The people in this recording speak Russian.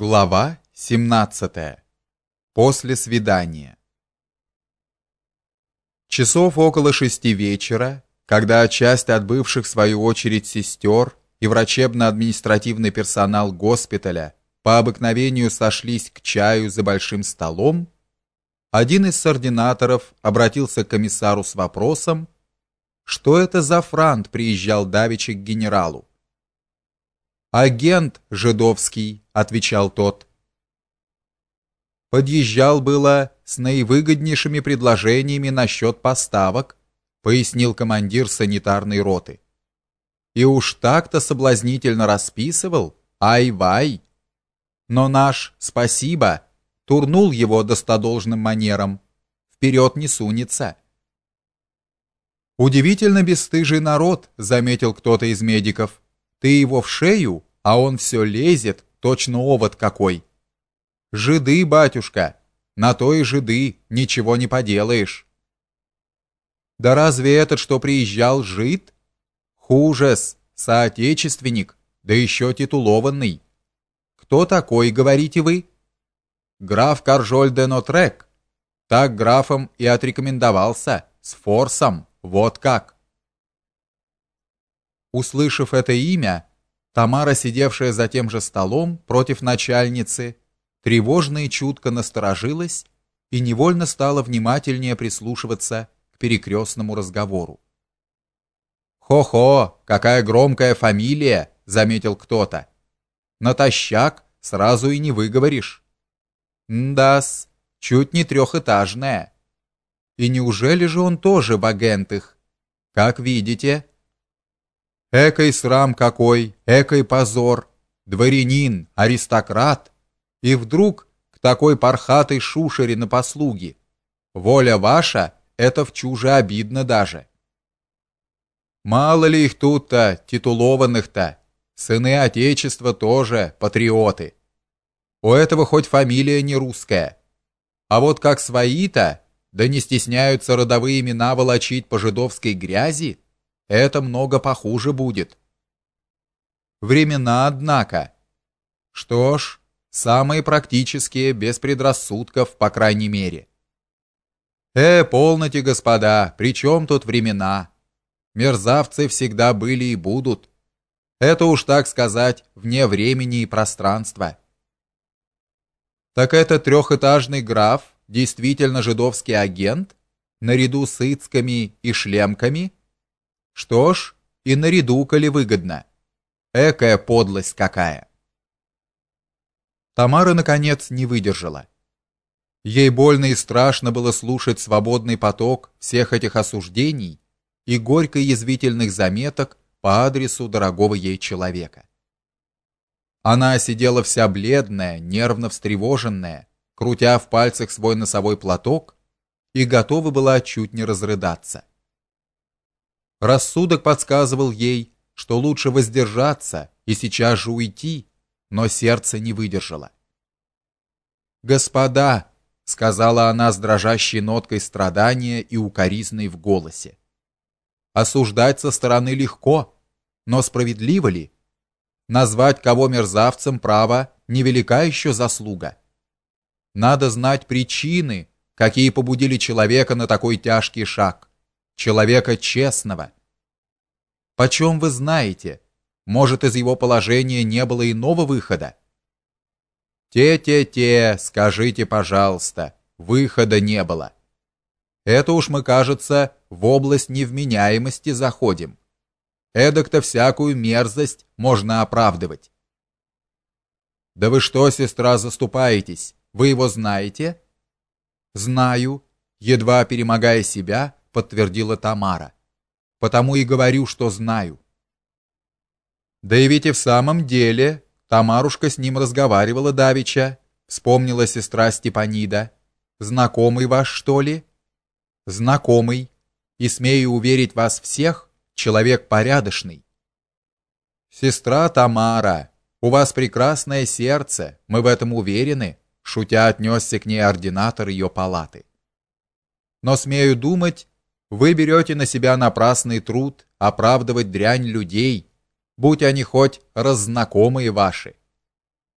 Глава 17. После свидания. Часов около шести вечера, когда часть отбывших в свою очередь сестер и врачебно-административный персонал госпиталя по обыкновению сошлись к чаю за большим столом, один из ординаторов обратился к комиссару с вопросом, что это за франт приезжал давеча к генералу. Агент жидовский, отвечал тот. Подъезжал было с наивыгоднейшими предложениями насчет поставок, пояснил командир санитарной роты. И уж так-то соблазнительно расписывал, ай-вай. Но наш, спасибо, турнул его достодолжным манером, вперед не сунется. Удивительно бесстыжий народ, заметил кто-то из медиков. Ты его в шею, а он все лезет, точно овод какой. Жиды, батюшка, на то и жиды, ничего не поделаешь. Да разве этот, что приезжал, жид? Хуже-с, соотечественник, да еще титулованный. Кто такой, говорите вы? Граф Каржоль де Нотрек. Так графом и отрекомендовался, с форсом, вот как. Услышав это имя, Тамара, сидевшая за тем же столом против начальницы, тревожно и чутко насторожилась и невольно стала внимательнее прислушиваться к перекрестному разговору. «Хо-хо, какая громкая фамилия!» — заметил кто-то. «Натощак сразу и не выговоришь». «Да-с, чуть не трехэтажная». «И неужели же он тоже багентых?» «Как видите, Экой срам какой, экой позор, дворянин, аристократ, и вдруг к такой пархатой шушере на послуги. Воля ваша это в чуже обидно даже. Мало ли их тут-то, титулованных-то, сыны отечества тоже патриоты. У этого хоть фамилия не русская. А вот как свои-то, да не стесняются родовые имена волочить по жидовской грязи, это много похуже будет. Времена, однако. Что ж, самые практические, без предрассудков, по крайней мере. Э, полноте, господа, при чем тут времена? Мерзавцы всегда были и будут. Это уж так сказать, вне времени и пространства. Так это трехэтажный граф, действительно жидовский агент, наряду с ицками и шлемками – что ж, и наряду, коли выгодно. Экая подлость какая. Тамара наконец не выдержала. Ей больно и страшно было слушать свободный поток всех этих осуждений и горько язвительных заметок по адресу дорогого ей человека. Она сидела вся бледная, нервно встревоженная, крутя в пальцах свой носовой платок и готова была чуть не разрыдаться. Рассудок подсказывал ей, что лучше воздержаться и сейчас же уйти, но сердце не выдержало. "Господа", сказала она с дрожащей ноткой страдания и укоризной в голосе. "Осуждать со стороны легко, но справедливо ли? Назвать кого мерзавцем право невелика еще заслуга. Надо знать причины, какие побудили человека на такой тяжкий шаг человека честного. Почем вы знаете? Может, из его положения не было иного выхода? Те-те-те, скажите, пожалуйста, выхода не было. Это уж мы, кажется, в область невменяемости заходим. Эдак-то всякую мерзость можно оправдывать. Да вы что, сестра, заступаетесь? Вы его знаете? Знаю, едва перемогая себя, подтвердила Тамара. Потому и говорю, что знаю. Да и ведь и в самом деле Тамарушка с ним разговаривала давеча, вспомнила сестра Степанида. Знакомый ваш, что ли? Знакомый. И смею уверить вас всех, человек порядочный. Сестра Тамара, у вас прекрасное сердце, мы в этом уверены, шутя отнесся к ней ординатор ее палаты. Но смею думать, вы берете на себя напрасный труд оправдывать дрянь людей, будь они хоть раззнакомые ваши.